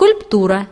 скульптура.